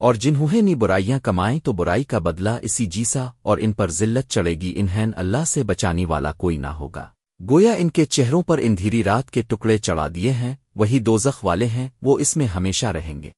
اور جنہوں نے برائیاں کمائیں تو برائی کا بدلہ اسی جیسا اور ان پر ذلت چڑھے گی انہیں اللہ سے بچانی والا کوئی نہ ہوگا۔ گویا ان کے چہروں پر اندھیری رات کے ٹکڑے چڑھا دیے ہیں، وہی دوزخ والے ہیں، وہ اس میں ہمیشہ رہیں گے۔